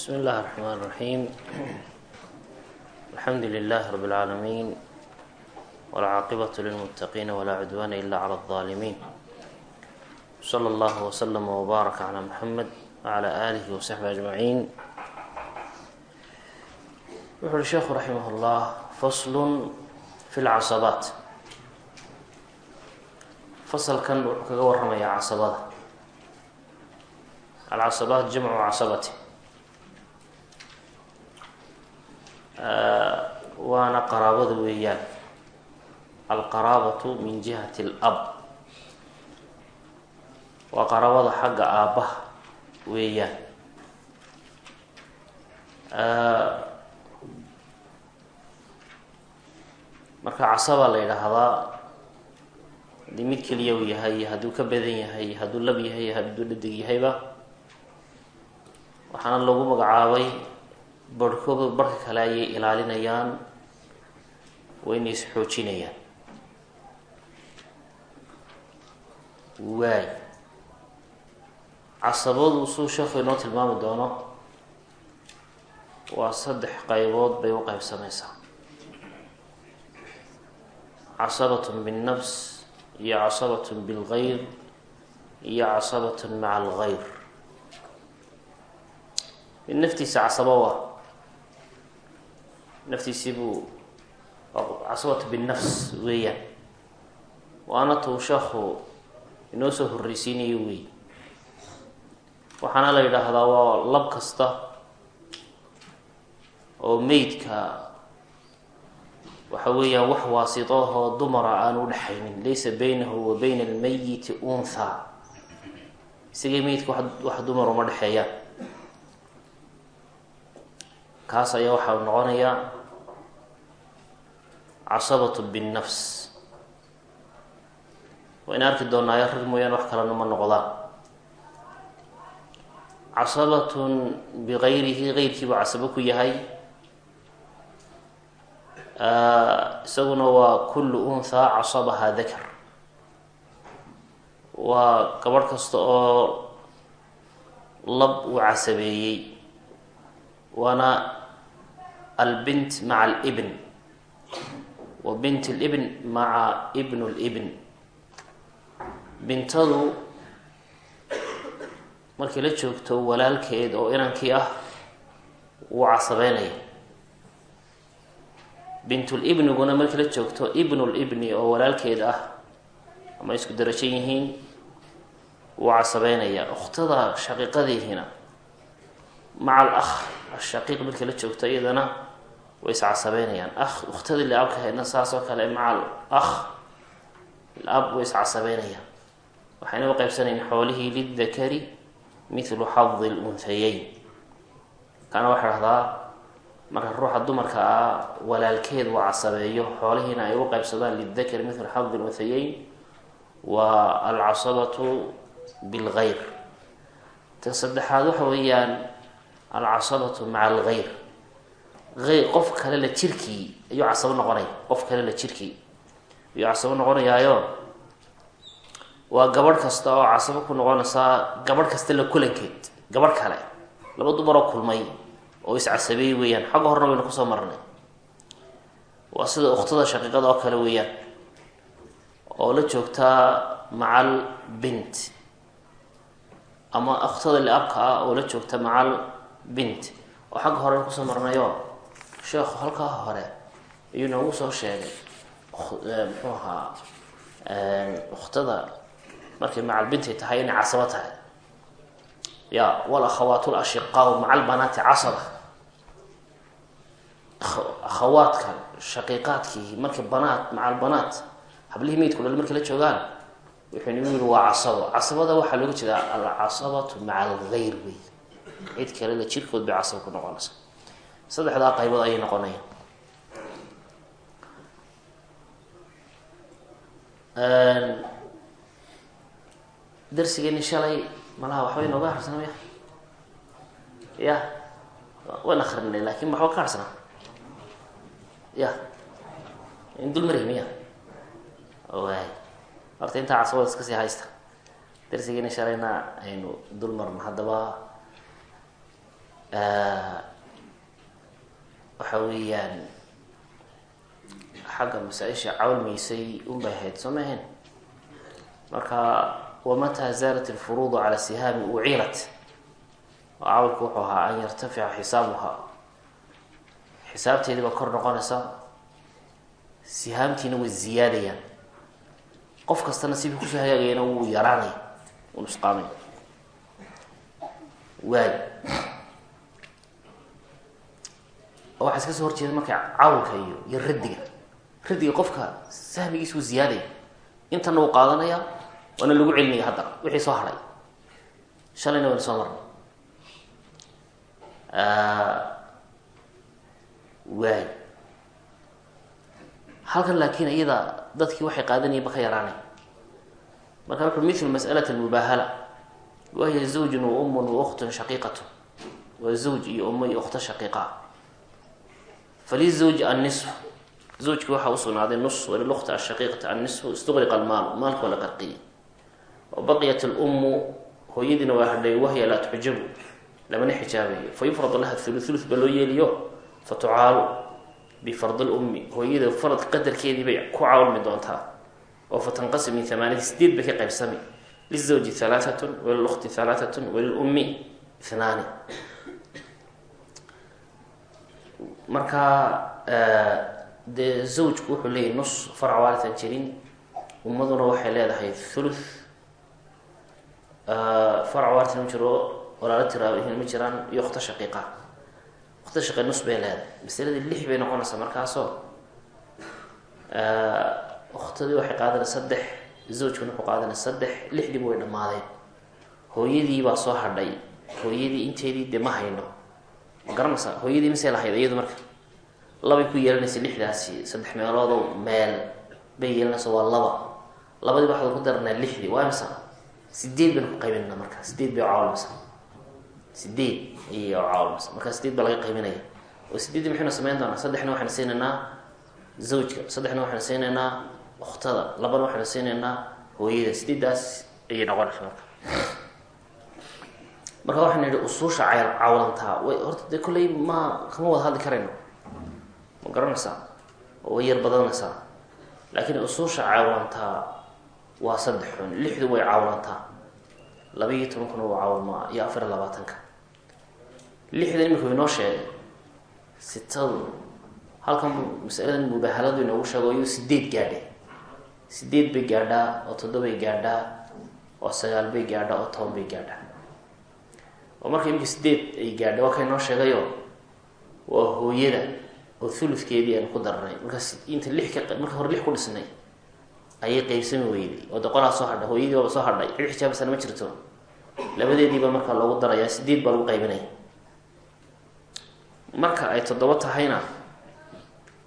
بsم الlh الرحmن الرحيم الحمdu لله رب العاalمين والعاaqبة للمتقين ولا عدوان إلا على الظالمين صلى الله وسلم وbارك على محمد وعلى آله وصحبه أجمعين wuxu uhi sheekhu رaحimه الlah فصl في الcaصباaت faslkan wuxuu kaga waramayaa casabada alcasabaat jamcu casabati waana qaraabada weeyaan. Alqaraabatu min jihati اlab waa qaraabada xagga aabbaha weeyaan. Marka casaba la yidhaahdaa haddii mid keliya uu yahay hadduu ka badan yahay hadduu lab yahay hadduu dhadig yahayba waxaana lagu magacaabay barhkooda barhka kale ayay ilaalinayaan wayna is-xoojinayaan waay. Casabadu suu sheekhu inoo tilmaami doono waa saddex qaybood bay u qaybsamaysaa. Casabatun binnafs iyo casabatun bilgayr iyo casabatun maca algayr mid naftiisa casabo waa naftiisii buu casabatu binnafs weeyaan waana tuu sheekhu inoo soo horreysiinayo wey waxaana la yidhaahdaa waa lab kasta oo meydka waxa weeyaan wax waasito ahoo dumara aan u dhexaynin. Laysa baynahu wa bayna almayiti untha isagii meydka wax dumar uma dhexeeyaan kaas ayaa waxaa noqonayaa casabatu binnafs wayna arki doonaayo rag mooyaane wax kalena ma noqdaan. Casabatun bigayrihi geyrkiibuu casabo ku yahay. Isaguna waa kullu unthaa casabaha dakar. Waa gabadh kasta oo lab uu casabeeyey. Waana albint maca alibn wa bint libn maca ibn libn bintadu markii la joogto walaalkeed oo inankii ah wuu casabeynaya bintulibniguna markii la joogto ibnulibni oo walaalkeed ah ama isku darajan yihiin wuu casabeynaya ukhtada shaqiiqadiihina maca al akh ashaqiiq markii la joogto iyadana way iscasabeynayaan ah ukhtadii liabkahaydna saas oo kale maca al akh lab way iscasabeynayaan waxayna u qaybsanayn xoolihii lidakari mithlu xadi lunhayeyn kana waxaa dhahdaa marka ruuxa dumarka ah walaalkeed uu casabeeyo xoolihiina ay u qaybsadaan lidakari mithlu xadi lunhayeyn waa alcasabatu bilgayr ta saddexaad waxa weeyaan alcasabatu maca algayr ayr qof kale la jirkii ayuu casabo noqonaya qof kale la jirkii. Ayuu casabo noqonayaayo. Waa gabadh kasta oo casabo ku noqonaysaa gabadh kasta la kulankeed gabadh kale. Laba dumaroo kulmay oo iscasabeey weeyaan xagga horena waynu ku soo marnay. Waa sida ukhtada shaqiiqada oo kale weeyaan oo la joogtaa macal bint. Ama ukhtada liabka ah oo la joogta macal bint. Oo xagga horena ku soo marnayo sheekhu halkaa hore ayuu noogu soo sheegay. Muxuu ahaa ukhtada markay macal bintay tahay inay casabo tahay. Ya walakhawaat lashiqaa maca albanaati casaba. Akhawaadka shaqiiqaadkii markay banaat maca albanaat hablihii meydku dhal markay la joogaan wuxuu nagu yihi waa casabo casabada waxaa looga jeedaa alcasabatu maca algayr wey cid kale la jirkood bay casabo ku noqonaysa. Saddexdaa qaybood ayay noqonayaan darsigeeni shalay malaha waxbay nooga harsanaa ya ya waan akrinay laakiin waxba ka harsanaa? Ya in dul miya? Waay horta intaa casabada iska sii haysta. Darsigeeni shalayna aynu dul marno haddaba waxa weeyaan xagga masaa-isha cawlmaysay unbay ahayd soo ma ahayn? Marka wamataa zaalat alfuruudu cala sihaami ucirat cawlku wuxuu ahaa an yartafica xisaabuha xisaabteedii baa kor noqonaysa sihaamtiina way ziyaadayaan. Qof kastana sidii ku soo hagaagayana wuu yaraanay wuu nusqaamay waay oo waxaa iska soo horjeeda marka cawlka iyo iyo radiga. Radiga qofka sahmigiisa wuu ziyaadaya. Intana wuu qaadanaya waana lagu celinaya haddana wixii soo haray. Shalayna wayna soo marnay. Waay. Halkan laakiin iyada dadkii waxay qaadanayeen ba ka yaraanay. Marka wuxuu mithlu mas'alat almubaahala wahiya zawjun wa umun wa ukhtun shaqiiqatu waa zawj iyo umo iyo ukhto shaqiiqa falizawji annisf zawjki waxaa usugnaaday nus walilukti ashaqiiqati annisfu istuqriqa almaalu maalka waa la qarqiyay wa baqiyat lummu hooyadiina waa hadhay wahya laa tuxjabu lamana xijaabayo fa yufradu laha thulu thuluth ba loo yeeliyo fa tucaalu bifardi lummi hooyada farad qadarkeedii bay ku cawlmi doontaa oo fa tanqasim min amaaniyati sideed bay ka qaybsami lizawji halaaatun walilukti halaaatun walilummi ithnaani marka dee zawjku wuxuu leeyahy nus farac waalitan jirin. Ummaduna waxay leedahay thuluth. Farac waalitan ma jiro walaalo tiraabihin ma jiraan iyo ukhto shaqiiqa. Ukhto shaqi nus bay leedahay. Masaladii lix bay noqonaysaa markaasoo ukhtadii waxay qaadanay saddex zawjkuna wuxuu qaadanay saddex lixdiiba way dhammaadeen hooyadii baa soo hadhay. Hooyadii inteedii dee ma hayno ma hooyadii masee lahayd iyadu marka. Labay ku yeelanaysa lixdaasi saddex meeloodo meel bay yeelanaysa waa laba. Labadii waxaad ku daranaa lixdii waa imisa? Sideed baynu ku qaybinana marka. Sideed bay cawlmaysa sideed ayay cawlmaysa marka sideed baa laga qaybinaya. Oo sideeddii maxaynu samayn doonaa? Saddexna waxaynu siinaynaa zawjka. Saddexna waxaynu siinaynaa ukhtada. Labana waxaynu siinaynaa hooyada. Sideeddaas ayay noqonaysa marka marka waxaynu idhi usuusha ca cawlantaa way horta dee kolley ma kama wada hadli karayno. Ma garanaysaa? Oo way yar badanaysaa laakiin usuusha cawlantaa waa saddex xun lixdu way cawlantaa. Laba-iyo tobankuna waa cawlmaa iyo afar iyo labaatanka. Lixdan imika inoo sheegay. Sitadu halkan masaladan mubaahaladu inoogu sheego iyuu sideed gaadhay. Sideed bay gaadhaa oo toddobay gaadhaa oo sagaal bay gaadhaa oo toban bay gaadhaa oo marka imika sideed ay gaadha waa ka inoo sheegayo waa hooyada oo thulufkeedii aynu ku darnay. Markaas inta lix ka marka hore lix ku dhisnay ayay qeybsami weyday oo doqolaa soo hadha hooyadii baaba soo hadhay cid xijaabasana ma jirto. Labadeediiba markaa loogu darayaa sideed baa lagu qaybinaya. Marka ay toddoba tahayna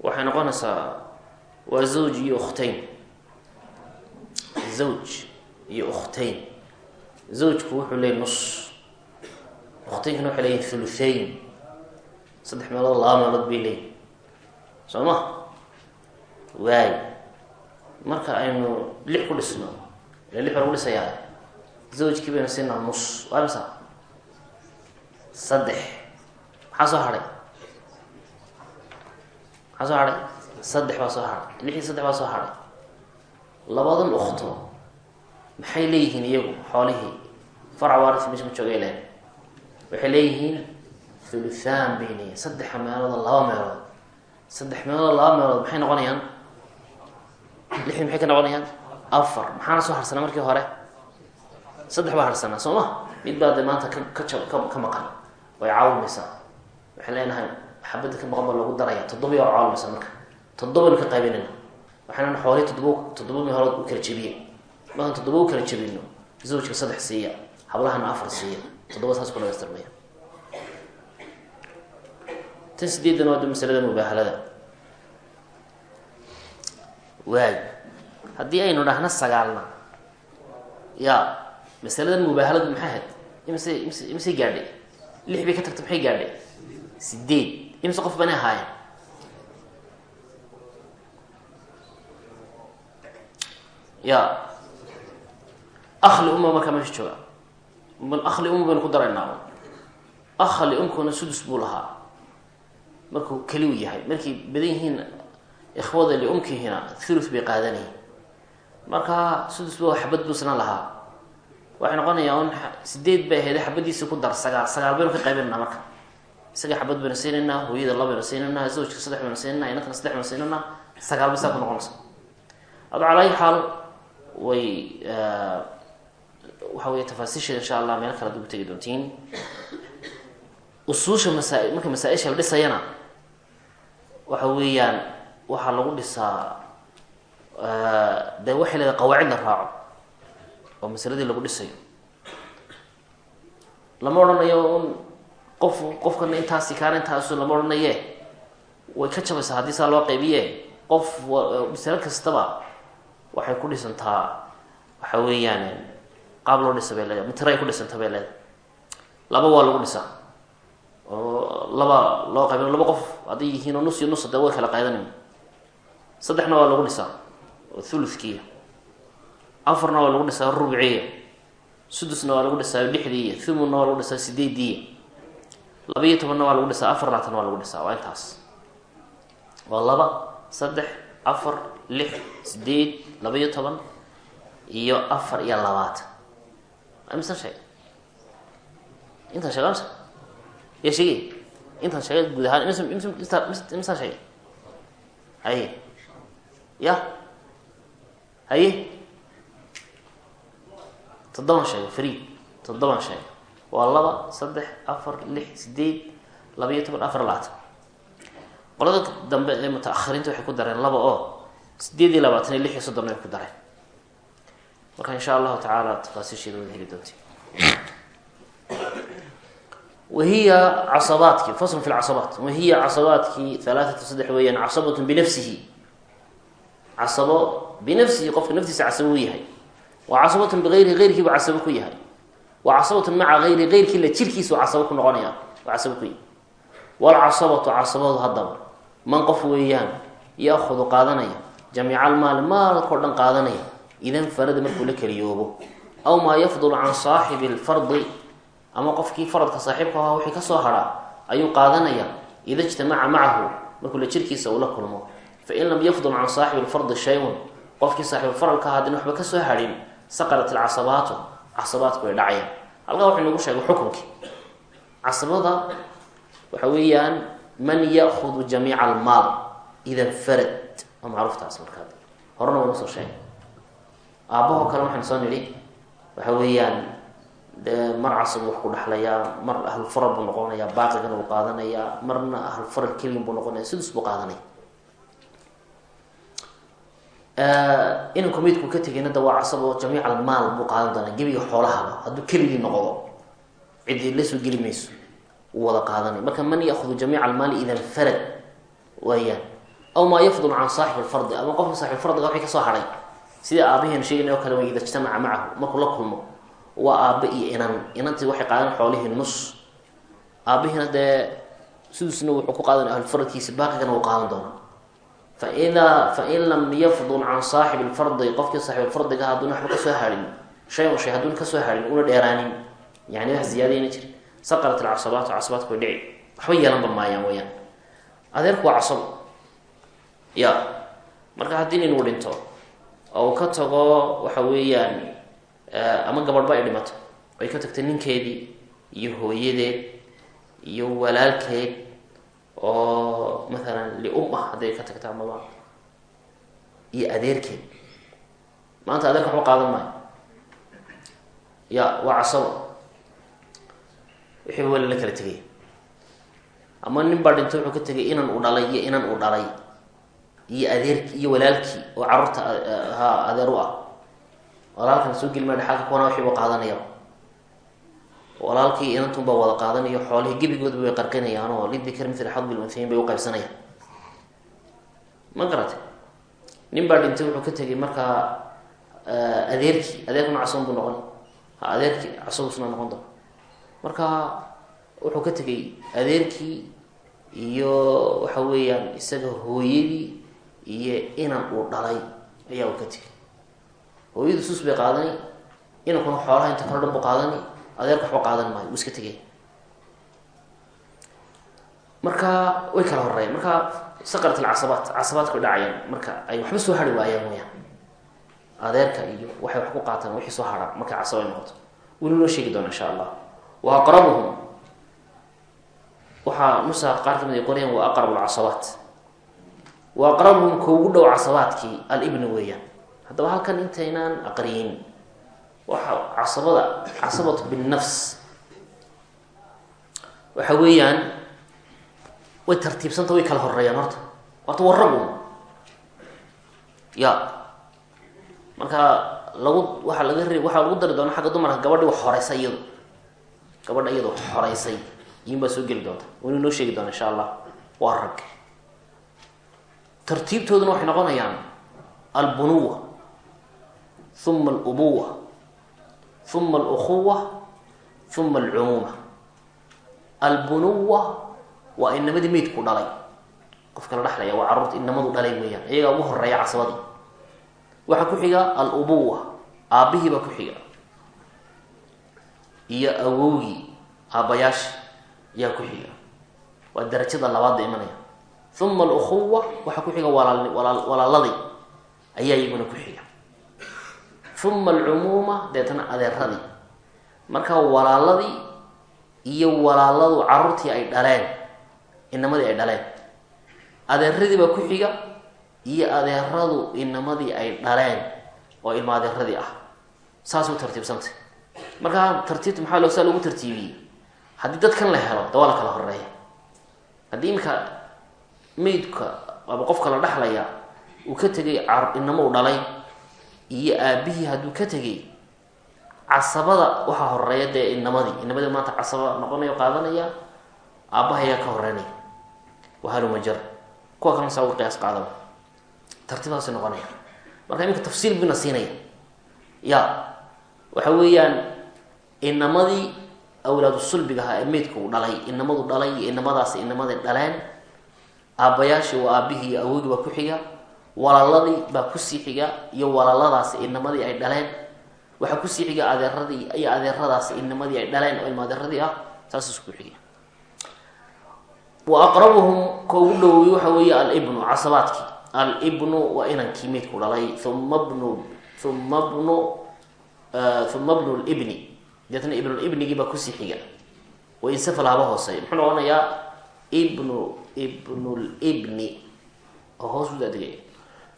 waxay noqonaysaa waa zawj iyo ukhtayn. Zawj iyo ukhtayn. Zawjku wuxuu leeyay nus uktaynkana waxay leeyihiin thuluthayn saddex meelood laba meelood bay leeyihiin soo ma? Waay. Marka aynu lix ku dhisno ila lix baa lagu dhisayaa zawjkii baynu siinaa nus waa saddex. Maxaa soo hadhay maxaa soo hadhay saddex baa soo hadhay lixii saddex baa soo hadhay labadan ukto maxay leeyihiin iyagu xoolihii? Farac waaris meesha ma joogay leen waxay leeyihiin thuluthaan bay leeyihiin saddexa meelood laba meelood. Saddex meelood laba meelood maxay noqonayaan? Lixdii maxay ka noqonayaan? Afar. Maxaana soo harsanaa markii hore? Saddex baa harsanaa soo ma? Mid baa de maanta ka ka maqan. Way caawinaysaa waxaan leenahay xabadda ka maqan baa loogu daraya toddoba yaa caawinaysa marka. Toddobanu ka qaybinayna waxaan xoolihii toddoba toddoba meelood u kala jebiye markaan toddoba u kala jebino zawjka saddex siiya. Hablahana afar siiya toddoba saas ku dhamaystirmaya tan sideedan waa masalada mubaahalada waay haddii aynu dhahno sagaalna ya masaladan mubaahaladu maxay ahayd imise imise imisey gaadhay lix bay ka tagta maxay gaadhay sideed imise qof banay ahaayeen ya akli uma markaa meesha jooga akli uma baynu ku daraynaa akha liumkuna sudus buu lahaa. Markuu keliu yahay. Markay badan yihiin ikhwada liumkihina thuluth bay qaadanayeen marka sudus ba xabad buusna lahaa. Waxay noqonayaa un sideed bay ahayd xabadiisa ku dar sagaal. Sagaal baynu ka qaybinanaa marka. Isaga xabad baynu siinaynaa hooyada labaynu siinaynaa zawjka saddex baynu siinaynaa inantana saddex baynu siinaynaa sagaal bay ku noqonaysa ado calaa ayi xaal way waxa wey tafaasiisheeda insha allah meel kale ad ugu tegi doontiin. Usuusha masaa marka masaa-isha la dhisayana waxa weeyaan waxaa lagu dhisaa de waxay leedahay qawaacid la raaco oo masaladii lagu dhisayo. Lama odhanayo un qof qofkana intaasi kaana intaasu lama odhanaye. Way ka jabaysaa haddii saa loo qaybiye. Qof masalo kastaba waxay ku dhisantaa waxa weeyaan qaab loo dhisa bay leedahay matira ay ku dhisanta bay leedahay. Laba waa lagu dhisaa. Oo laba loo qaybi laba qof hadday yihiin oo nus iyo nus de way kala qaydanayn saddexna waa lagu dhisaa oo thuluthkiiya. Afarna waa lagu dhisaa rubciya sudusna waa lagu dhisaa lixdiiya thumunna waa lagu dhisaa sideediiya laba-iyo tobanna waa lagu dhisaa afar laatan waa lagu dhisaa waa intaas. Waa laba saddex afar lix sideed laba-iyo toban iyo afar iyo labaatan misan sheeg intaan sheega mse ya sheegay intaan sheegay guud ahaan misaan sheegay haye ya haye toddoban sheegay free toddoban sheegay waa laba saddex afar lix sideed laba-iyo toban afar labaatan qolada dambe ee muta-ahiriinta waxay ku dareen laba oo sideed iyo labaatan iyo lix iyo soddon ay ku dareen marka insha allahu tacaala tafaasiisheeda wada heli doonti. Wahiya casabaadki fasl fi lcasabaat wahiya casabaadki halaathatu saddex weeyaan casabatu binafsihi. Casabo binafsihi qofka naftiisa casabo u yahay. Wa casabatun biayrihi eyrkiibu casabo ku yahay. Wa casabatun maca ayri eyrkii la jirkiisu casabo ku noqonaya casabo ku yahay. Walcasabatu casabadu haddaba man idan farada markuu la keliyoobo aw maa yafdulu can saaxibi lfardi ama qofkii faradka saaxiibka ahaa wixii ka soo hadhaa ayuu qaadanaya ida ijtamaca macahu markuu la jirkiisa uu la kulmo. Fain lam yafdul can saaxibi lfardi shay-un qofkii saaxibufaralka ahaa hadin waxba ka soo hadhin saqarat ilcasabaatu casabaadku way dhacayaan. Halkaa wuxuu nagu sheegay xukunkii casabada waxa weeyaan man ya'hudu jamiica almaal ida farad waa macruuftaas markaa horena wayna soo sheegay aabbahoo kale waxaynu soo nidhi waxa weeyaan dee mar casab wax ku dhexlayaa mar ahlulfaral buu noqonayaa baaqigana buu qaadanayaa marna ahlulfaral keliyan buu noqonaya sidus buu qaadanaya. Inanku midku ka tegayna da waa casab oo jamiic almaal buu qaadan doonaa gebiga xoolahaba hadduu keligii noqdo cidi la soo geli mayso uu wada qaadanay marka man ya'hudu jamiica almaali ida farad waayaan aw maa yafdul can saaxib lfardi ama qofka saaxibfardiga waxay ka soo hadhay sida aabaheenu sheegana oo kale ida ijtamaca macahu markuu la kulmo waa aabbe iyo inan. Inantii waxay qaadan xoolihii nus. Aabihiina dee sidusna wuxuu ku qaadanay ahlulfaradkiisa baaqigana wuu qaadan doonaa. Fa idaa fain lam yafdul can saaxibi lfardi qofkii saaxibilfardiga haduuna waxba ka soo harin shay un shay hadduuna ka soo harin una dheeraanin. Yani wax ziyaadayna jir saqarat alcasabaatu casabaadku way dhici. Waxba yeelanba maayaan weyaan adeerku waa casabo ya marka haddii nin uu dhinto oo uu ka tago waxa weeyaan ama gabadhba ay dhimato. Ay ka tagtay ninkeedii iyo hooyadeed iyo walaalkeed oo maalan lium ah hadday ka tagta amaba iyo adeerkeed. Maanta adeerka waxba qaadan maayo. Ya waa casabo wixiiba wali la kala tegay. Ama nin baa dhinto wuxuu ka tegay inan uu dhalay iyo inan uu dhalay iyo adeer iyo walaalkii oo carruurta ha adeer u ah. Walaalkan soo geli maa dhexaalka kuwana waxiiba qaadanaya walaalkii inantunbaa wada qaadanayo xoolihii gebigoodba way qarqinayaan oo lidikr mil xadbi lunhayin bay uqaybsanayaan ma garate nin baa dhintay wuxuu ka tegay markaa adeerkii adeerkuna casoon buu noqon. Ha adeerkii casabusna noqon doon. Marka wuxuu ka tegay adeerkii iyo waxa weeyaan isaga hooyadii iyo inan uu dhalay ayaa uu ka tegay. Hooyadu sus bay qaadanay inankuna xoolaha inta kale dhan bu qaadanay adeerka waxba qaadan maayo uu iska tegay. Marka way kala horeeyaan marka saqrat alcasabaat casabaadku dhacayaan. Marka ay waxba soo hari waayaan weyaan adeerka iyo waxay wax ku qaataan wixii soo hara markay casaba ay noqoto. Weli noo sheegi doona insha allah. Wa aqrabuhum. Waxaa nusa qaar ka mid ay qorayaan wa aqrabu lcasabaat wa aqrabuhum ka ugu dhow casabaadkii alibni weeyaan. Haddaba halkan intaynaan aqriyin. Waxa casabada casabatu binnafs. Waxa weeyaan way tartiibsanta way kala horeeyaan horta. Waata warabu ya. Marka lagu waaa laga re waxaa lagu dari doona xagga dumarka gabadhi wax horeysay iyadu. Gabadha iyadu wax horeysay. Iyin baa soo geli doonta. Waynu noo sheegi doona insha allah. Waa rag tartiibtooduna waxay noqonayaan albunuwa uma alubuwa uma alukhuwa uma alcumuuma. Albunuwa waa inamadii meydku dhalay. Qofka la dhexlaya waa carruurta inamadu dhalay weeyaan iyagaa ugu horreeya casabadii waxaa ku xiga alubuwa aabbihii baa ku xiga. Iyo awowgii aabbayaasha yaa ku xiga. Waa darajada labaadda imanaya uma alukhuwa waxaa ku xiga walaal walaaladii ayaa iyaguna ku xiga uma alcumuuma deetana adeeradii marka walaaladii iyo walaaladu carruurtii ay dhaleen inamadii ay dhaleen adeeradii baa ku xiga iyo adeeradu inamadii ay dhaleen oo ilma adeeradii ah saas u tartiibsantay markaa tartiibta maxaa lo saa lagu tartiibiyey haddii dadkan la helo da waa la kala horreeya haddii iminka meydka aba qofka la dhexlaya uu ka tegay inamo u dhalay iyo aabihii hadduu ka tegay casabada waxaa horreeya dee inamadii inamadii maanta casaba noqonayo qaadanaya aabbaha ayaa ka horeynaya wahalumajar kuwa kalena saa uga qiyaas qaadana tartiibadaas noqonaya. Marka iminka tafsiil bina siinaya. Ya waxa weeyaan inamadii awlaadu sulbiga ahaa ee meydka uu dhalay inamadu dhalay iyo inamadaasi inamaday dhaleen aabbayaashii waa aabihii iyo awogii baa ku xiga walaaladii baa ku sii xiga iyo walaaladaasi inamadii ay dhaleen. Waxaa ku sii xiga adeeradii iyo adeeradaasi inamadii ay dhaleen oo ilma adeeradii ah saas isku xiga. Wa aqrabuhum ka dhowey waxa weeye alibnu casabaadkii. Alibnu waa inankii meydku dhalay. Uma bnu uma bnu uma bnu libni deetna ibnulibnigii baa ku sii xiga. Wainsafal haba hooseeya muxuu noqonayaa ibnu ibnulibni oo hoos u daadegaya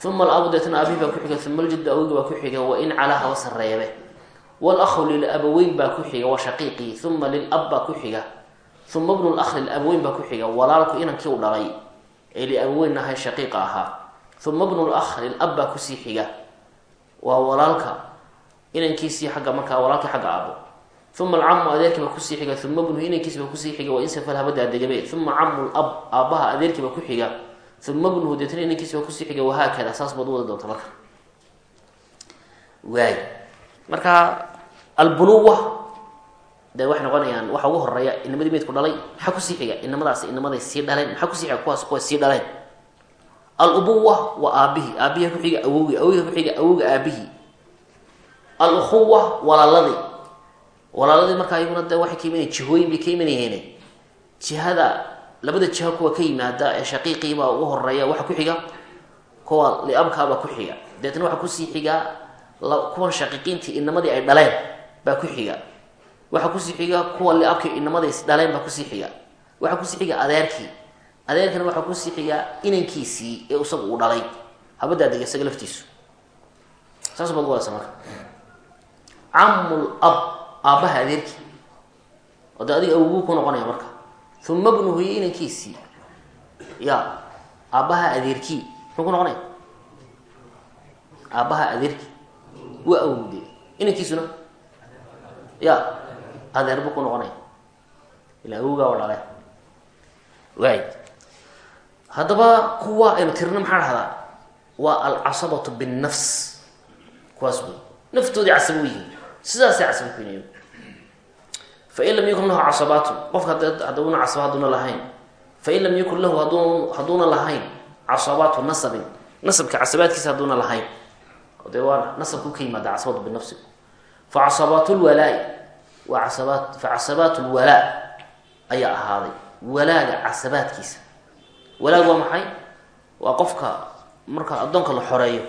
uma alabu deetna abihi baa ku xiga uma aljaddu awgi baa ku xiga wain calaa haba sareebe walahu lilabaweyn baa ku xiga wa shaqiiqii uma lilab baa ku xiga. Uma bnu lakh lilabaweyn baa ku xiga. Walaalku inankii u dhalay ee liabaweyn ahay shaqiiqa ahaa. Uma bnu lakh lilab baa ku sii xiga. Waa walaalka inankiisii agga markaa walaalkii xagga aabo uma alcamu adeerkii baa ku sii xiga uma bnuhu inankiisi baa ku sii xiga wainsafal haba daadegame uma camu lab aabbaha adeerkii baa ku xiga uma bnuhu deetna inankiisi baa ku sii xiga wahaakada saas baad wada doonta marka waay marka albunuwa de waxay noqonayaan waxa ugu horreeya inamadii meydku dhalay maxaa ku sii xiga inamadaasi inamaday sii dhaleen maxaa ku sii xiga kuwaas kuwa sii dhaleen alubuwa waa aabihii aabihi ku xiga awowgi awowga ku xiga awowga aabihii alukhuwa walaaladii walaaladii markaa iyaguna de waxay ka imanayeen jihooyin bay ka imanayeen jihada labada jiho kuwa ka yimaada ee shaqiiqiibaa ugu horreeya waxa ku xiga? Kuwa liabkaabaa ku xiga. Deetna waxaa ku sii xiga kuwan shaqiiqiintii inamadii ay dhaleen baa ku xiga. Waxaa ku sii xiga kuwa liabkii inamadii dhaleen baa ku sii xiga. Waxaa ku sii xiga adeerkii. Adeerkana waxaa ku sii xiga inankiisii ee isagu uu dhalay. Habadaa dega isaga laftiisu. Saas baad uwadasa marka. Camul ab aabbaha adeerkii. Oo de adiga awoguu ku noqonaya marka. Uma bnuhu iyo inankiisii ya aabbaha adeerkii. Muxuu ku noqonaya? Aabbaha adeerkii. Waa awowde inankiisuna ya adeer buu ku noqonaya. Ila awowgaa o dhale waay haddaba kuwa aynu tirina maxaa dhahdaa? Waa alcasabatu binnafs. Kuwaas wey. Naftoodii casaba u yihiin. Sidaasay casaba ku fain lam yakun lahu casabaatu qofka haduuna casaba haduuna lahayn fain lam yakun lahu hadu hadduuna lahayn casabaatu nasabin nasabka casabaadkiisa hadduuna lahayn dee waa nasabku ka yimaada casabatu binafsigu fa casabaat lwalaa-i waa casabaat fa casabaat lwalaa ayaa ahaaday walaaga casabaadkiisa walaag waa maxay waa qofka marka addoonka la xoreeyo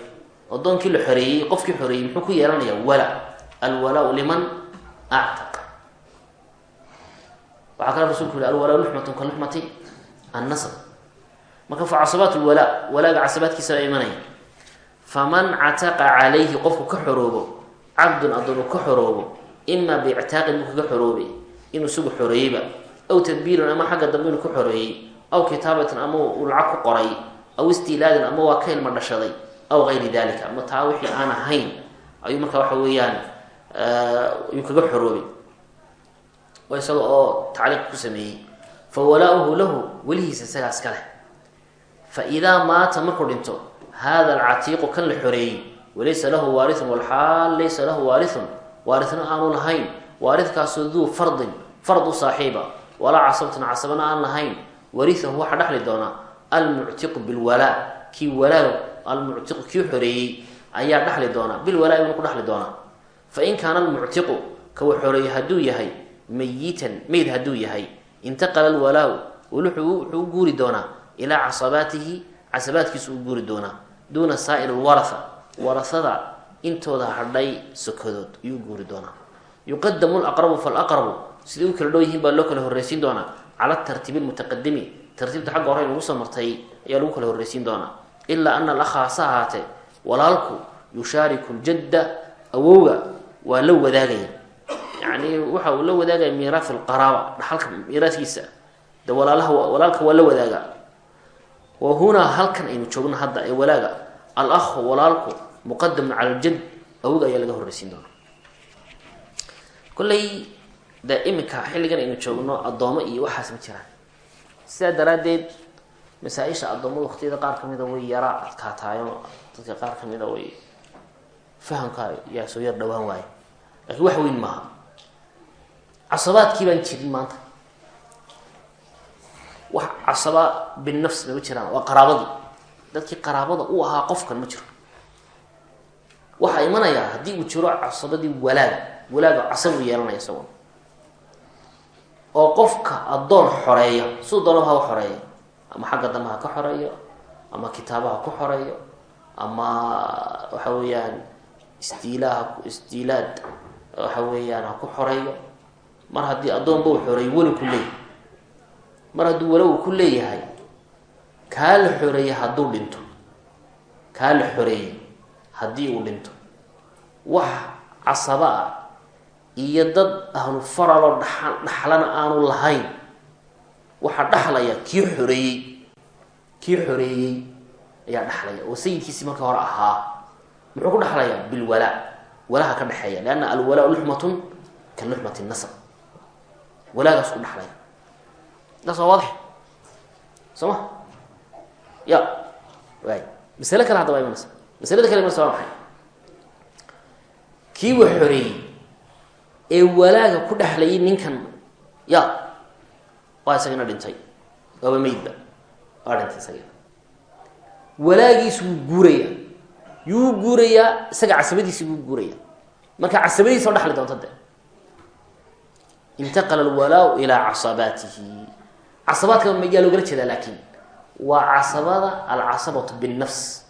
addoonkii la xoreeyey qofkii xoreeyey muxuu ku yeelanayaa wala alwalaa liman actaq waxaa kale rasulku yihi alwalaa luxmatun ka luxmati annasab. Marka fa casabaat lwalaa walaaga casabaadkiisa baa imanaya faman cataqa calayhi qofku ka xoroobo cabdun addoon uu ka xoroobo imaa biictaaqin buu kaga xoroobay inuu isagu xoreeyeyba aw tadbiirin ama xagga dambe inuu ka xoreeyey aw kitaabatin ama uu lacag ku qoray aw istiilaadin ama waa ka ilma dhashaday aw gayri dalika ama taa wixii aan ahayn ayuu marka waxa weeyaan ayuu kaga xoroobay isaga oo tacliiq ku sameeyey. Fa walaa-uhu lahu welihiisa isagaas ka leh. Fa idaa maata markuu dhinto hada alcatiiqu kan la xoreeyey walaysa lahu waarithun walxaal laysa lahu waarithun waarithna aanu lahayn waarithkaasoo duu fardin fard u saaxiiba walaa casabtin casabana aan lahayn warihahu waxaa dhexli doonaa almuctiqu bilwalaa kii walaa almuctiqu kii xoreeyey ayaa dhexli doonaa bilwalaa buu ku dhexli doonaa. Fain kaana almuctiqu kawa xoreeyey hadduu yahay mayitan meyd hadduu yahay. Intaqala alwalaa wuxuu u guuri doonaa. Ilaa casabaatihi casabaadkiisu u guuri doonaa. Duuna saa'ir alwaratha warahada intooda hadhay sokadood ayuu u guuri doonaa. Yuqadamu laqrabu falaqrabu siday u kala dhow yihiin baa loo kala horreysiin doonaa. Cala tartiibi lmutaqadimi tartiibta xagga hore lagu soo martay ayaa lagu kala horreysiin doonaa. Ilaa ana alakha hase ahaatee walaalku yushaariku ljadda awowga waa la wadaagaya yani waxa uu la wadaagaya miiraaf alqaraaba dhaxalka miiraafkiisa de walaalaha walaalka waa la wadaaga wa hunaa halkan aynu joogno hadda ee walaaga al akhu walaalku muqadamun cala ljad awowga ayaa laga horreysiin doonaa. Kolley de iminka xilligan aynu joogno addoomo iyo waxaas ma jiraan. Sidaa daraaddeed masaa-isha addoommada waqtiyada qaar kamida way yaraa adkaataayo dadka qaar kamida way fahamka yaa yar dhawaan waayo lakiin wax weyn maaha casabaadkii baan jirin maanta. Wax casaba binafs mama jiraan waa qaraabadii dadkii qaraabada u ahaa qofkan ma jiro. Waxaa imanayaa haddii uu jiro casabadii walaaga walaaga casab uu yeelanaya isagoon oo qofka addoon xoreeya siduu doonaba ha u xoreeya ama xagga dambe ha ka xoreeyo ama kitaaba ha ku xoreeyo ama waxa weeyaan istiilaa istiilaad waxa weeyaan ha ku xoreeyo mar haddii addoonba uu xoreeyo weli ku leeyahay. Mar hadduu weli uu ku leeyahay kaa la xoreeyey hadduu dhinto. Kaa la xoreeyey haddii uu dhinto. Wax casaba ah iyo dad ahlu faraloo dha dhaxlana aanu lahayn waxaa dhaxlaya kii xoreeyey kii xoreeyey ayaa dhaxlaya. Oo sayidkiisii marka hore ahaa muxuu ku dhexlayaa bilwalaa walaha ka dhexeeya lianna alwalaa luxmatun ka luxmati nasab walaagaas ku dhexlaya taas waa waadix soo ma? Ya waay masale kale hadda waa imanaysa. Masalada kale imanaysa waa maxay? Kii wa xoreeyey ee walaaga ku dhexlayay ninkan. Ya waa isagana dhintay. Waaba meydba waa dhintay isagana walaagiisu wuu guurayaa yuu guurayaa isaga casabadiisi buu guuraya marka casabadiisa oo dhexli doonta intaqala alwalaa ilaa casabaatihi casabaadka mayaa loogala jeedaa laakiin waa casabada alcasabatu binnafs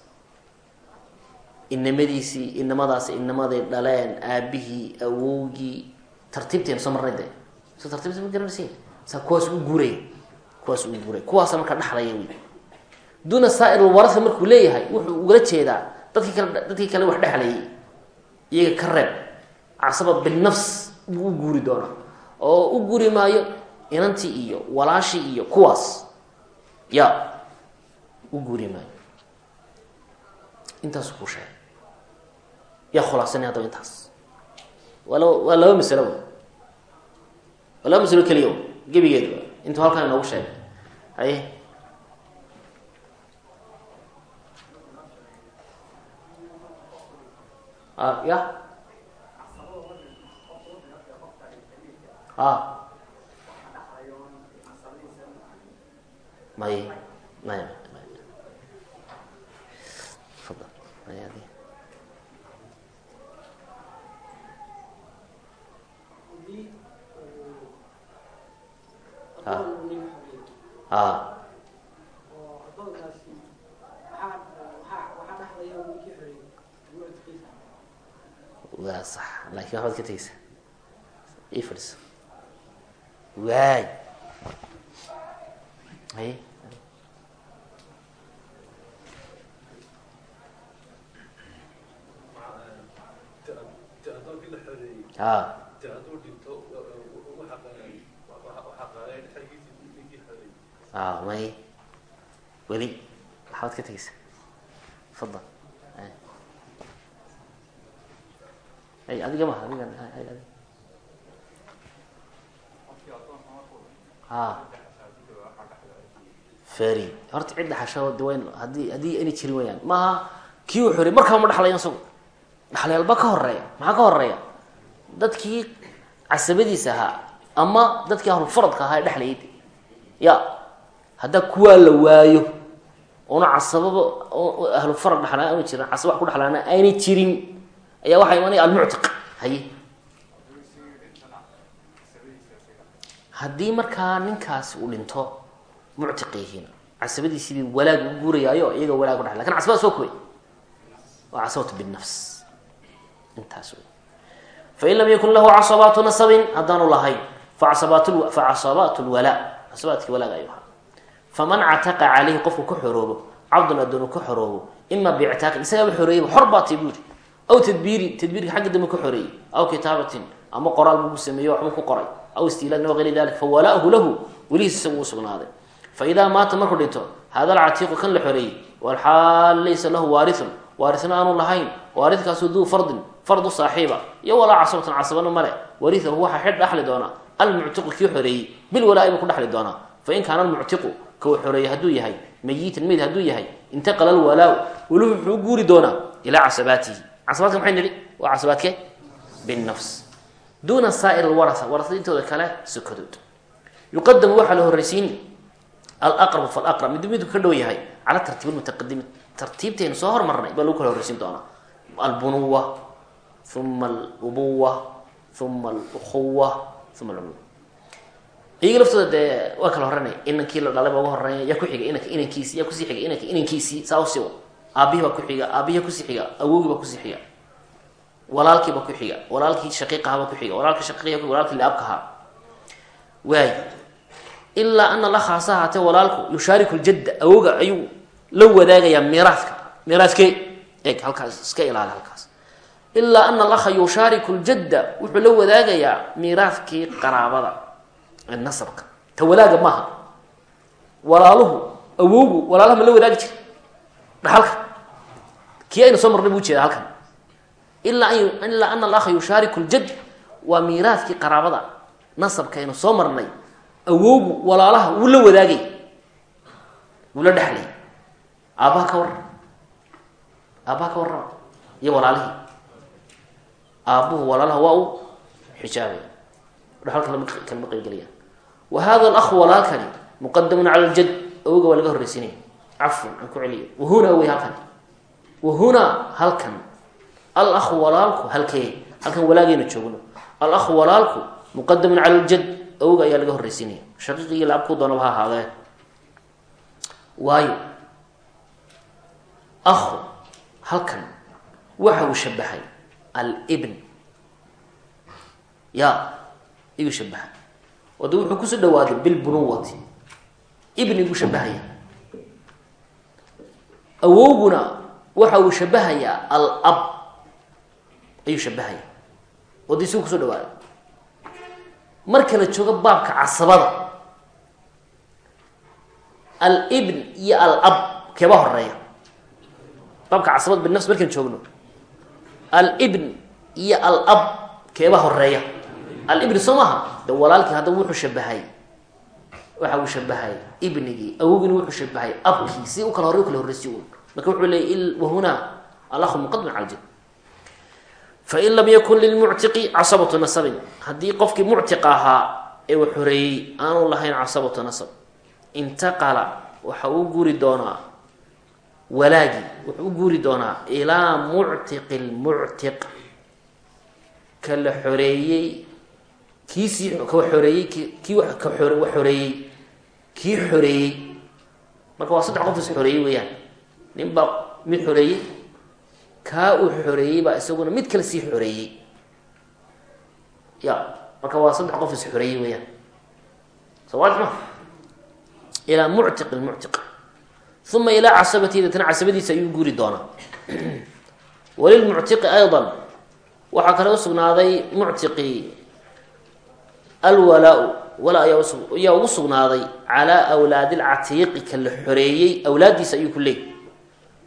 inamadiisii inamadaasi inamaday dhaleen aabihii awowgii tartiibteenu soo marnay so tartiibta ma garanaysin saa kuwaas u guuraya kuwaas u guuraya kuwaasa marka dhexlaya wy duuna saa'ir lwarasa markuu leeyahay wuxuu ugala jeedaa dadkii kale dadkii kale wax dhexlayay iyaga ka reeb casaba binafs buu u guuri doonaa oo u guri maayo inantii iyo walaashii iyo kuwaas. Ya u guuri maayo. Intaasu kuu sheegay. Yaa khulaasanay haddaba intaas waa laba waa laba masalo waa laba masalo keliya gebigeedaba intuu halkaan inoogu sheegay. Haye. A ya a may may a a waa sax laakin waxbaad ka tegeysa i fadhiso waay a a may weli waxbaad ka tegeysa fadal ay adiga ma adiga a fari horta cid dhaxasho de wayn haddii haddii jirin wayaan maaha kii wuxuu ri markaba ma dhaxlayan isagu dhaxlayaalba ka horreeya maxaa ka horreeya dadkii casabadiisa ahaa ama dadkii ahlulfaradka ahaa ee dhexlayay ya haddaa kuwaa la waayo una casababa ahlufarad dhaxlaa ana jirin casaba wax ku dhexlaana aynay jirin. Ayaa waxaa imanaya almuctiq haye haddii markaa ninkaasi uu dhinto muctiq yihiin casabadiisidii walaag u guurayaayo iyaga walaag ku dhaxla laakiin casabada soo kuway waa casabatu binafs. Intaas wey fain lam yakun lahu casabaatu nasabin haddaanu lahayn facasabaat lwalaa casabaadkii walaaga ayuu ahaa. Faman cataqa caleyhi qofku ka xoroobo cabdun adoonu ka xoroobo ima biictaaqin isagaaba xoreeyaba xor tay buuri aw tadbiirin tadbiirka xagga dambe ka xoreeyey aw kitaabatin ama qoraal buu sameeye waxbuu ku qoray aw istiilaadin wagayri dalik fawalaahu lahu welihiis isagu u sugnaaday faidaa maata markuu dhinto hada alcatiiqu kan la xoreeyey walxaal laysa lahu waarithun waarisna aanu lahayn waaridkaasu duu fardin fardu saaxiiba iyo walaa casabatan casabana male warihahu waxaa xidh dhaxli doonaa almuctiqu kii xoreeyey bilwalaa'i buu ku dhexli doonaa fain kaana almuctiqu kau xoreeyey hadduu yahay mayitan meyd hadduu yahay intaqala alwalaa waluhu wuxuu u guuri doonaa ilaa casabaatihi casabaadka maxay nidhi waa casabaadke duuna saa'ir alwarasa warasada intooda kale sokadood yuqadamu waxaa la horreysiini alaqrabu falaqrab midba midku ka dhow yahay cala tartiib lmutaqadimi tartiibtaynu soo hormarnay baa lagu kala horreysiin doonaa albunuwa uma alubuwa uma alukhuwa uma alculuwa iyaga laftooda dee waa kala horanaya inankii la dhalay baa uga horreeya yaa ku xiga inanka inankiisi yaa ku sii xiga inanka inankiisii saa u sii wa aabihii baa ku xiga aabihii ku sii xiga awogii baa ku sii xiga walaalkii baa ku xiga. Walaalkii shaqiiqahaa baa ku xiga. Walaalkii shaqiiq walaalkii liabkahaa waay. Ilaa ana la khaasa walaalku yushaariku ljadda awoga ayuu la wadaagayaa miiraadka miiraadkee? Eeg halkaas iska ilaali halkaas. Ilaa ana alakha yushaariku ljadda wuxuu la wadaagayaa miiraadkii qaraabada nasabka. Ta walaaga maaha. Walaaluhu awowgu walaalaha ma la wadaagi jira dhaxalka. Kii aynu soo marnay buu jeeda halkan ilaa an ilaa ana alakha yushaariku ljad waa miiraadkii qaraabada. Nasabka aynu soo marnay. Awowgu walaalaha wuu la wadaagay. Wuu la dhexlay aabbaha ka warrama iyo walaalihii. Aabbuhu walaalaha waa uu xijaabaya dhaxalka lama kalama qaybgelaya wa hada alahu walaalkani muqadamun cala ljad awowga waa laga horreysinaya cafwan aan ku celiyo. Wahunaa wey halkani wahunaa halkan alahu walaalku halkee halkan walaageyna joogno. Alahu walaalku muqadamun cala ljad awowga ayaa laga horreysinaya. Shaqiiq iyo laabkuu doonaba ha ahaadee? Waayo ahu halkan waxa uu shabahay alibn. Ya ayuu shabahay oo de wuxuu ku soo dhawaaday bilbunuwati ibniguu shabahaya awowguna waxa uu shabahayaa alab ayuu shabahaya. Oo de isagu dhawaaday marka la joogo baabka casabada alibn iyo alab keeba horreeya baabka casabada binafs markaan joogno. Alibn iyo alab keeba horreeya alibn soo maaha? De walaalkii haddaba wuxuu shabahay waxa uu shabahay ibnigii awogina wuxuu shabahay abkii si u kala horey u kala horreysi un marka wuxuu leeyay wahunaa alahu muqadam cala ljad fain lam yakun lilmuctiqi casabatu nasabin haddii qofkii muctiqa ahaa ee uu xoreeyey aanu lahayn casabatu nasab intaqala waxa uu guuri doonaa walaagii wuxuu u guuri doonaa ilaa muctiqi lmuctiq ka la xoreeyey kiisii ka xoreeyey kii ka xoreeyey kii xoreeyey marka waa saddex qof is xoreeyey weeyaan nin mid xoreeyey kaa uu xoreeyey baa isaguna mid kale sii xoreeyey. Ya marka waa saddex qof is xoreeyey waadix ma ilaa muctiq lmuctiq uma ilaa casabati deetna casabadiisa ayuu guuri doonaa. Walilmuctiqi ayضa waxaa kale usugnaaday muctiqi alwalaa walaa ayaa sugnaaday calaa awlaadi lcatiiqi ka la xoreeyey. Awlaaddiisa ayuu ku leeyay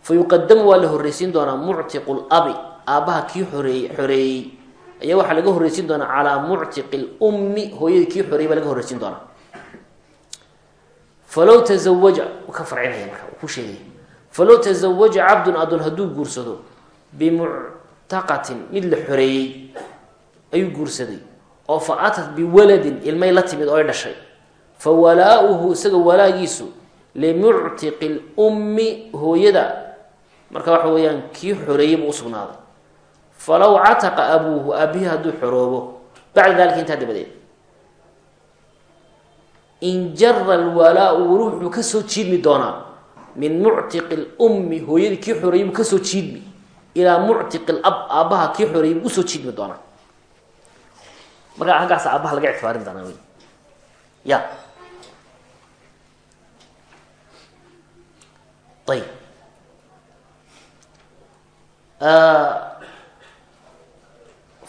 fa yuqadamu waa la horreysiin doonaa muctiqu labi aabbaha kii xoreey xoreeyey ayaa waxaa laga horreysiin doonaa calaa muctiqi lummi hooyadii kii xoreeyey baa laga horreysiin doonaa. Falow tazawaja ka farcinaya marka ku sheegaya falow tazawaja cabdun addoon hadduu guursado bimuctaqatin mid la xoreeyey ayuu guursaday. Oo fa atat biwaladin ilmay la timid oo ay dhashay. Fa walaa-uhu isaga walaagiisu limuctiqi lummi hooyada marka waxa weeyaan kii xoreeyey buu usugnaaday falow cataqa abuuhu aabihii hadduu xoroobo bacda dalika intaa dabadeed. Injara alwalaa-u weli wuxuu ka soo jiidmi doonaa min muctiqi lummi hooyadii kii xoreeyey buu ka soo jiidmi ilaa muctiqi lab aabbaha kii xoreeyey buu u soo jiidmi doonaa. Markaa halkaas aabaha laga ictibaarin doonaa wey ya ayb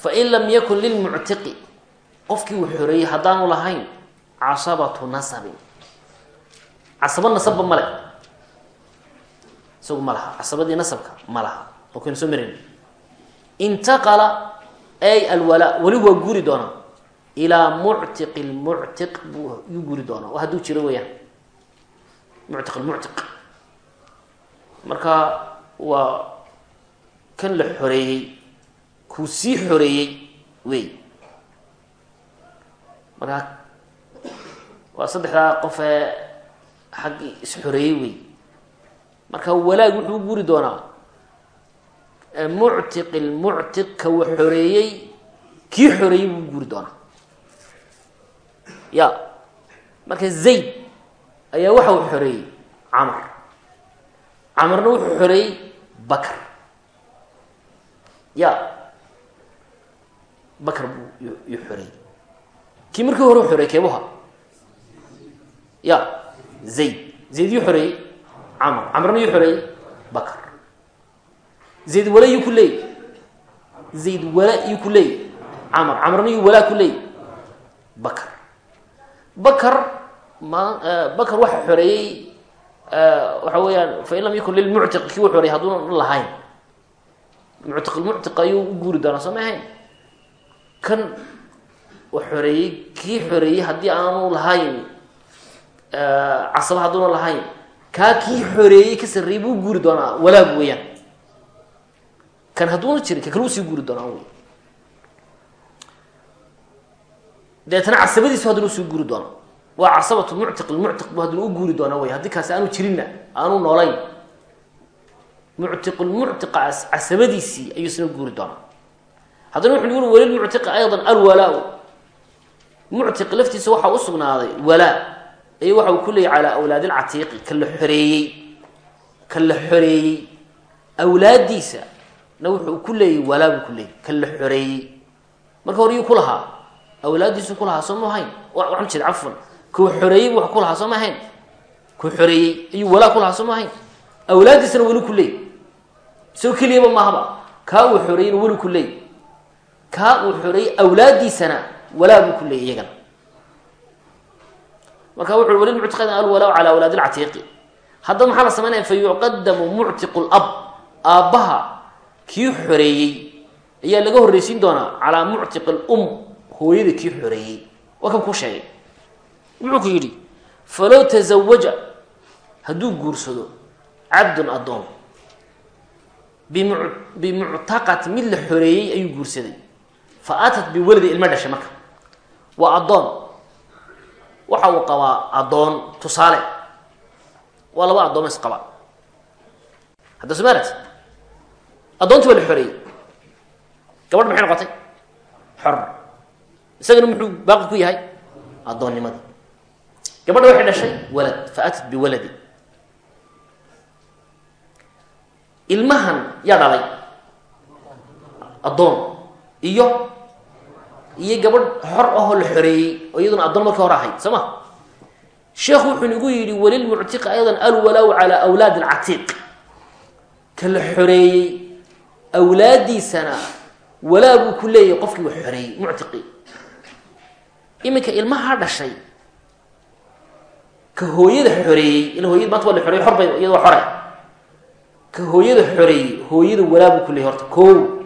fain lam yakun lilmuctiqi qofkii uu xoreeyey haddaanu lahayn casabatu nasabin. Casabo nasabba male isagu ma laha. Casabadii nasabka ma laha. Oo kaynu soo marin intaqala ay alwalaa weli waa guuri doonaa ilaa muctiqi lmuctiq buu yuu guuri doonaa oo hadduu jiro weeyaan. Muctiq marka waa kan la xoreeyey kuu sii xoreeyey wey. Markaa waa saddexdaa qof ee xaggii is-xoreeyey wey. Marka walaag wuxuu u guuri doonaa muctiqi lmuctiq ka wa xoreeyey kii xoreeyey buu guuri doonaa. Ya marka zayd ayaa waxa uu xoreeyey camar. Camarna wuxuu xoreeyey bakr ya bakr buu yu xoreeyey kii markii hore u xoreeyey keebuha? Ya zayd. Zayd yuu xoreeyey camar. Camarna yuu xoreeyey bakr zayd wala yuu ku leeyay zayd wala yuu ku leeyay camar. Camarna yuu walaa ku leeyay bakr bakr ma bakr waxa xoreeyey waxa weeyaan fain lam yakun lilmuctiq kii u xoreeyey hadduuna lahayn muctiq lmuctiq ayuu u guuri doonaa soo ma ahayn? Kan xoreeyey kii xoreeyey haddii aanu lahayn casaba hadduuna lahayn kaa kii xoreeyey ka sarreeyey buu u guuri doonaa walaag weeyaan. Kan hadduuna jirin ka kale u sii guuri doonaa wey deetana casabadiisu haddana u sii guuri doonaa. Waa casabatu muctiq lmuctiq bu haddana u guuri doonaa wey haddii kaasi aanu jirinna aanu noolayn muctiqulmuctiqa casabadiisii ayuu isna guuri doonaa. Haddana wuxu ui walilmuctiqi ayضa alwalaa muctiq laftiisa waxaa usugnaaday walaa. Ay waxa uu ku leeyay calaa awlaadi lcatiiqi ka la xoreeyey. Ka la xoreeyey. Awlaadiisa na wuxuu ku leeyay walaa buu ku leeyay ka la xoreeyey. Marka hore yuu ku lahaa. Awlaaddiisu ku lahaa soo ma ahayn. Waxaan jeeda cafwan. Kuu xoreeyey wax ku ma ahayn. Kuu xoreeyey. Ayuu walaa ku lahaa soo awlaaddiisana weli ku leeyay soo keliyaba maahaba kaa uu xoreeyeyna weli ku leeyay kaa uu xoreeyey awlaaddiisana walaa buu ku leeyay iyagana. Marka wuxu walilmuctiqin alwalaa cala awlaadi lcatiiqi haddaba maxaa la samaynaya fa yuqadamu muctiqu lab kii xoreeyey ayaa laga horreysiin doonaa calaa muctiqi lum hooyada kii xoreeyey. Waa kan kuu sheegay. Wuxuu ku yidhi falow tazawaja hadduu guursado cabdun addoon. Bimu bimuctaqati mid la xoreeyey ayuu guursaday. Fa aatat biwaladi ilmo dhashay marka. Waa addoon. Waxa uu qabaa addoon tusaale. Waa laba addooma is qaba hadda soo maaragti addoonti waa la xoreeyey. Gabadh maxay noqotay? Xor. Isagana muxuu baaqi ku yahay? Addoonnimadii gabadha waxay dhashay walad. Fa atat biwaladi ilmahan yaa dhalay. Addoon. Iyo iyo gabadh xor ahoo la xoreeyey oo iyaduna addoon markii hore ahayd soo ma sheekhu wuxuu nagu yidhi walilmuctiqi aydan alwalaa calaa awlaad alcatiiq. Ka la xoreeyey awlaadiisana walaa buu ku leeyahay qofkii wax xoreeyey muctiqi. Iminka ilmaha dhashay ka hooyada xoreeyey ila hooyada maanta waa la xoreeyey xorbay iyada ka hooyada xoreeyey hooyada walaa buu ku leeyay horta koo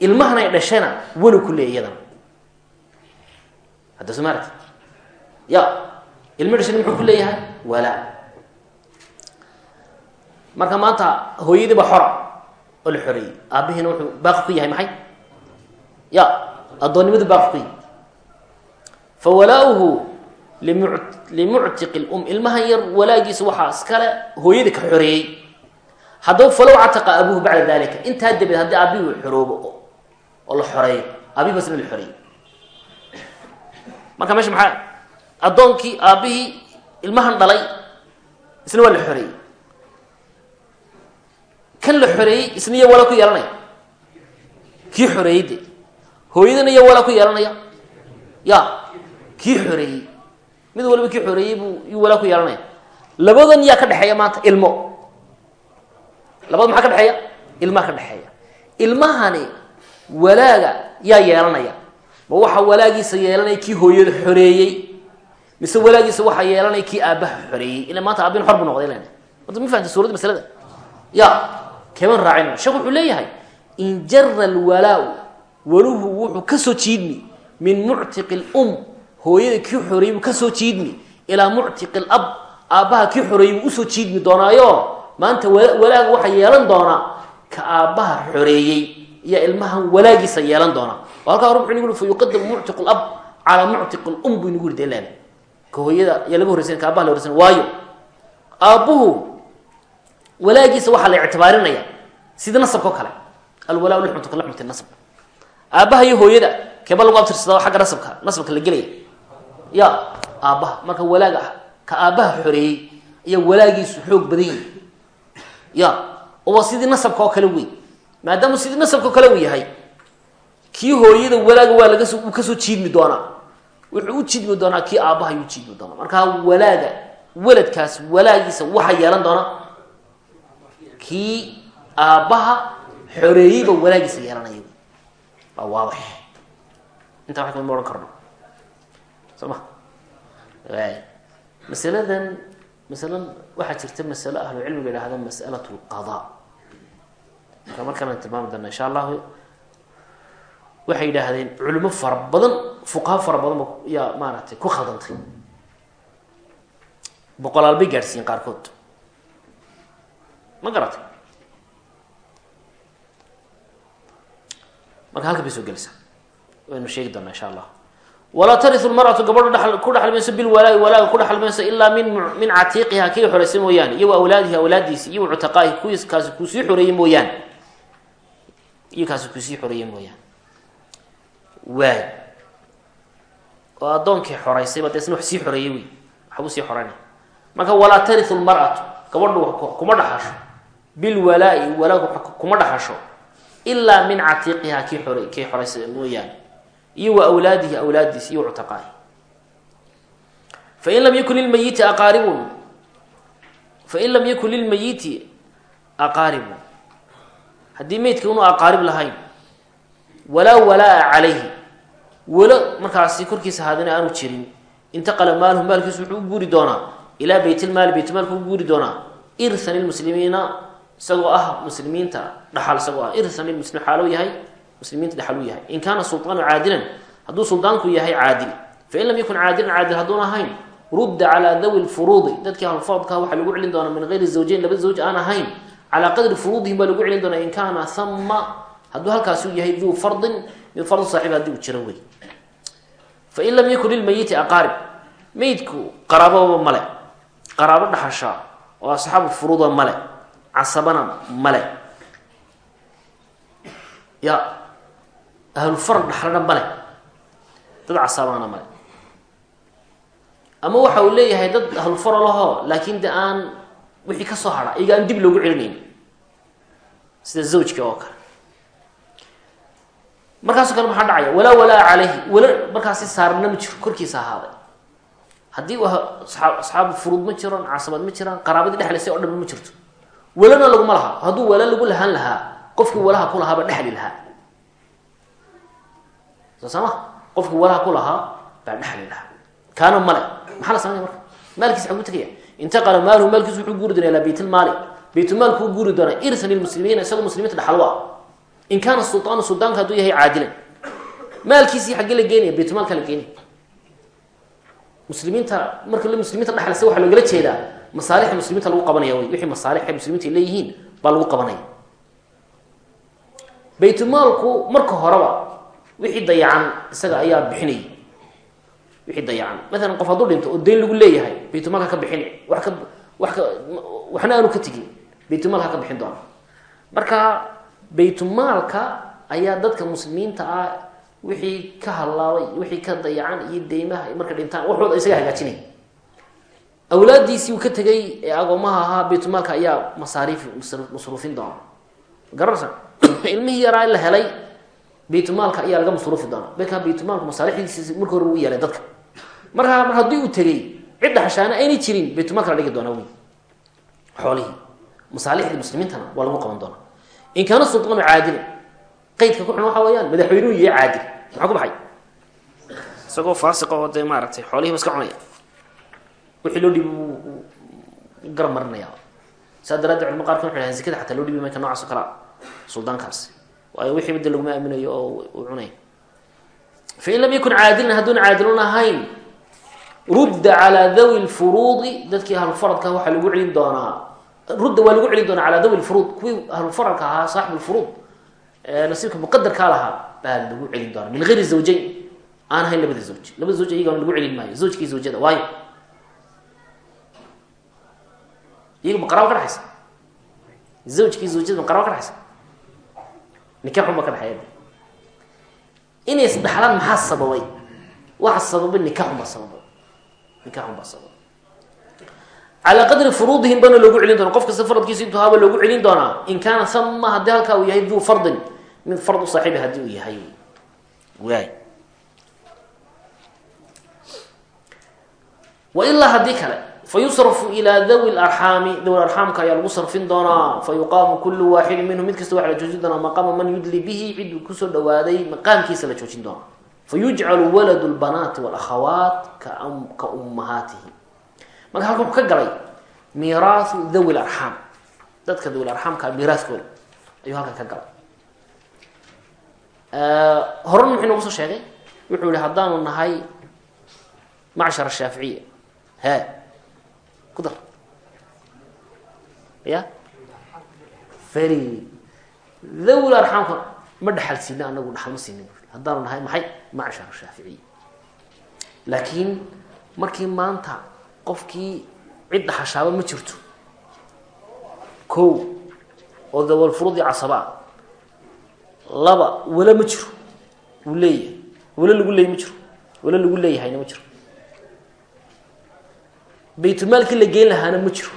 ilmahan ay dhashayna walu ku leeyay iyadana. Hadda soo maaragti ya ilma dhashayna muxuu ku leeyahay? Walaa marka maanta hooyadii ba xora oo la xoreeyey aabihiina wuxuu baaqi ku yahay maxay? Ya addoonnimadu baaqi ku yahay fa walaa-uhu limu limuctiqi lum ilmahan yar walaagiisa waxaa iskale hooyadii ka xoreeyey haddaba falow cataqa abuuhu bacda dalika intaa dabeed haddii aabihii uu xoroobo oo la xoreeyo aabihi basna la xoreeyey marka meesha maxaa? Addoonkii aabihii ilmahan dhalay isna waa la xoreeyey kan la xoreeyey isna iyo walaa ku yeelanaya. Kii xoreeyey de hooyadana iyo walaa ku yeelanaya? Ya kii xoreeyey mid waliba kii xoreeyey buu iyuu walaa ku yeelanaya. Labadan yaa ka dhexeeya maanta ilmo labada maxaa ka dhexeeya? Ilmaha ka dhexeeya. Ilmahani walaaga yaa yeelanaya. Ma waxaa walaagiisa yeelanaya kii hooyada xoreeyey mise walaagiisa waxaa yeelanaya kii aabaha xoreeyey? Ila maanta aabin xor bu noqday len ma fahamta suuradda maslada ya keban raacin sheekh wuxuu leeyahay in jara alwalaa-u waluhu wuxuu ka soo jiidmi min muctiqi lum hooyada kii xoreeyey buu ka soo jiidmi ilaa muctiqi lab aabbaha kii xoreeyey buu u soo jiidmi doonaayo maanta walaaga waxaa yeelan doonaa ka aabbaha xoreeyey iyo ilmahan walaagiisa yeelan doonaa oo halkaa hore wuxuu nagu uri fa yuqadamu muctiqu lab calaa muctiqi lum buu nagu uri dee leele ka hooyada ayaa laga horreysan ka abaha la horreysan waayo. Aabbuhu walaagiisa waxaa la ictibaarinaya sida nasabka o kale. Alwalaa luxmatu ka luxmati nasab. Aabbaha iyo hooyada keeba lagu abtirsada xagga nasabka nasabka la gelaya? Ya aabbaha marka walaaga ka aabbaha xoreeyey ayaa walaagiisu xoog badan yahi ya waa sidii nasabka oo kale wey maadaama sidii nasabka oo kale uu yahay kii hooyada walaaga waa laga uu ka soo jiidmi doonaa. Wuxuu u jiidmi doonaa kii aabbaha ayuu jiidmi doonaa. Markaa walaaga waladkaas walaagiisa waxaa yeelan doona kii aabbaha xoreeyeyba walaagiisa yeelanaya waa waadax intaa wax kama ma karno. Soo ma? Masaladan masalan waxaa jirta masalo ahlucilmiga yidhahda mas'alat lqada marka markaana tilmaami doona insha allahu waxay yidhaahdeen culimo fara badan fuqaha fara badan ba yaa maaragtay ku khaldantay boqolaal bay gaadhsiiyeen qaarkood. Ma garatay? Marka halka bay soo gelaysaa. Waynu sheegi doonaa insha allah walaa tariu lmaratu gabadho dha ku dhexli mayso bilwalaa'i walaaga ku dhexli mayso ilaa min min catiiqiha kii xoreysay mooyaane iyo awlaadihi awlaadiisi iyo cutaqaahi kuwiis kaasi kuusii xoreeyey mooyaane. Iyo kaasi kuusii xoreeyey mooyaane. Waay. Oo addoonkii xoreysayba dee isna wax sii xoreeyey wey waxbuu sii xoreynaya marka walaa tariu lmar'atu gabadhu kuma dhaxasho. Bilwalaa'i walaagu kuma dhaxasho. Ilaa min catiiqiha kii xore kii xoreysay mooyaane iyo wa awlaadihi awlaadiisi iyo cutaqaahi fain lam yakun lilmayiti aqaaribun fain lam yakun lilmayiti aqaaribun haddii meydka unu aqaarib lahayn walaa walaa calayhi. Walo markaasi korkiisa haadina aanu jirin intaqala maaluhu maalkiisu wuxuu u guuri doonaa ilaa baytilmaali baytmaalku u guuri doonaa irhan lmuslimiina isagoo ah muslimiinta dhaxal isagoo ah irhan lmuslim xaalo yahay muslimiinta dhaxal u yahay. In kaana sulطaanu caadilan hadduu suldaanku yahay caadil. Fain lam yakun caadilan caadil hadduun ahayn rudda calaa dawi lfuruudi dadkii ahlufardka waxaa lagu celin doonaa min gayri zawjayn laba zawj aan ahayn. Calaa qadri furuudihim baa lagu celin doonaa in kaana hama hadduu halkaasi u yahay duu fardin mid fardu saaxiib haddii uu jiro wey. Lam yakun lilmayiti aqaarib meydku qaraababa male qaraabo dhaxasha oo asxaabu furuuda male casabana male ya ahlu farad dhaxlana male dad casaabana male ama waxa uu leeyahay dad ahlulfaralaho laakin de aan wixii ka soo hadha iyaga aan dib loogu celinayn sida zawjka oo kale markaasoo kale maxaa dhacaya walaa walaa caleyhi wala markaasi saarna ma jiro korkiisa ahaaday haddii asxaabu furuud ma jiran casabad ma jiraan qaraabadii dhexlaysa o dhan ma jirto walana laguma laha hadduu wala lagu lahaan lahaa qofkii walaha ku lahaa baa dhexli lahaa soo sama qofkii walaha ku lahaa baa dhexli lahaa. Male. Maxaa la marka? Maalkiisa xaguu tegaya. Intaqala maaluhu maalkiisu wuxuu guuri doona ilaa baytulmaali baytulmaalku u guuri doonaa irsan lilmuslimiina isagoo muslimiinta dhaxalwa ah in kaana sultaanu suldaanka hadduu yahay caadilan maalkiisii xaggee la geenaya baytulmaalka la geenaya. Muslimiinta marka muslimiinta dhexlaysa waxaa loogala jeedaa masaalixda lagu qabanaya wixii masaalixay muslimiinta ay leeyihiin baa lagu qabanaya. Baytulmaalku marka horeba wixii dayacan isaga ayaa bixinayay wixii dayacan maalan qof hadduu dhinto oo dayn lagu leeyahay baytulmaalka ka bixin wax ka wax ka waxna aanu ka tegin baytulmaalka ka bixin doona marka baytulmaalka ayaa dadka muslimiinta ah wixii ka hadlaabay wixii ka dayacan iyo deymaha marka dhintaan waxooda isaga hagaajinaya awlaadiisii uu ka tegay ee agoomaha ahaa baytulmaalka ayaa masaariif masruufin doona. Garanaysa ilmihii yaraa la helay baytulmaalka ayaa laga masruufi doona markaa baytulmaalku masaalixdiisi marka hore uu yeelay dadka. Markaa mar haddii uu tegey cid dhaxashaana aynay jirin baytulmaalka la dhigi doonaa wey xoolihii masaalixdii muslimiintana waa lagu qaban doonaa. In kaana sultaanu caadilan qaydka ku xun waxa weeyaan madaxweynuhu yahay caadil. Maxaa ku baxay? Isagoo faasiqa oo dee maaragtay xoolihiiba iska cunaya. Wixii loo dhiibi u garab marinaya saa daraaddeed culmo qaarkan waxay dhahaan zakada xataa loo dhiibi mayka noocaas oo kalea suldaankaasi waayo wixii midda laguma aaminayo oo uu cunaya fain lam yakun caadilan hadduuna caadilun ahayn rudda calaa dawi lfuruudi dadkii ahlufaradka waxaa lagu celin doonaa. Rudda waa lagu celin doonaa calaa dawi lfuruud kuwii ahlufaradka ahaa saaxib lfuruud nasiibka muqadarkaa lahaa baa lagu celin doonaa. Min gayri zawjayn aan ahayn labada zawj. Labada zawj iyagana lagu celin maayo. Zawjkii zawjada waayo. Iyaga ma qaraabo ka dhexaysa? Zawjkii zawjada ma qaraabo ka dhexaysa nikaxun ba ka dhexeeya. Inay isdhaxlaan maxaa sababay? Waxa sababay nikaxun baa sababay. Nikaxun baa sababay. Calaa qadri furuudihim bana loogu celin doona qof kasta faradkiisa intuu haaba loogu celin doonaa in kaana sama haddii halkaa uu yahay duu fardin mid fard u saaxiiba haddii uu yahay. Waay wa ilaa haddii kale fayusrafu ilaa dawi larxaami dawi arxaamka ayaa lagu sarfin doonaa. Fa yuqaamu kulu waaxidin minhu mid kasta waxa la joojin doonaa maqaama man yudli bihi cid ku soo dhawaaday maqaamkiisa la joojin doonaa. Fayujcalu waladu lbanaati walakhawaat ka ummahaatihi. Marka halkan wuxuu ka galay miiraahu dawi larxaam dadka dawi larxaamka miiraaskooda ayuu halkan ka galay. Horena muxuu noogu soo sheegay? Wuxuu yihi haddaanu nahay macshar ku dar ya? Very dawi arxaamka ma dhaxal siina anagu dhaxal ma siinin. Haddaanu nahay maxay? Macshar shaaficiya laakiin markii maanta qofkii cid dhaxashaaba ma jirto. Ko oo dawalfurudi casabaa laba wala ma jiro. Wala lagu leey ma jiro. Wala lagu leeyahayna ma jiro baytulmaalkii la geen lahaana ma jiro.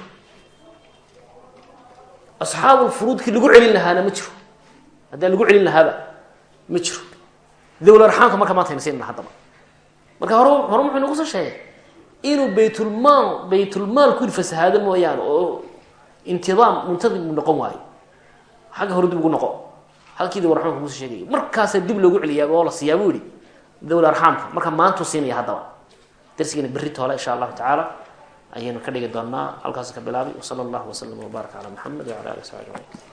Asxaabulfuruudkii lagu celin lahaana ma jiro. Haddaan lagu celin lahaaba ma jiro. Dawl arxaamka marka maanta ayna haddaba. Marka hore hore muxuu nagu soo sheegay? Inuu baytulmaal baytulmaal ku fasahaado mooyaane oo intidaam muntadim uu noqon waayo xagga hore dib ugu noqo. Halkii dawl arxamka muuse sheegay. Markaasaa dib loogu celiyaa oo la siiyaa buu yihi dawl arxaamka. Marka maantuu siinaya haddaba. Darsigeena berri toole insha allahu tacaala ayaynu ka dhigi doonaa halkaas ka bilaabay wsala allahu waslama wbaarak calaa maxamed wcala ali sabi ajmaciin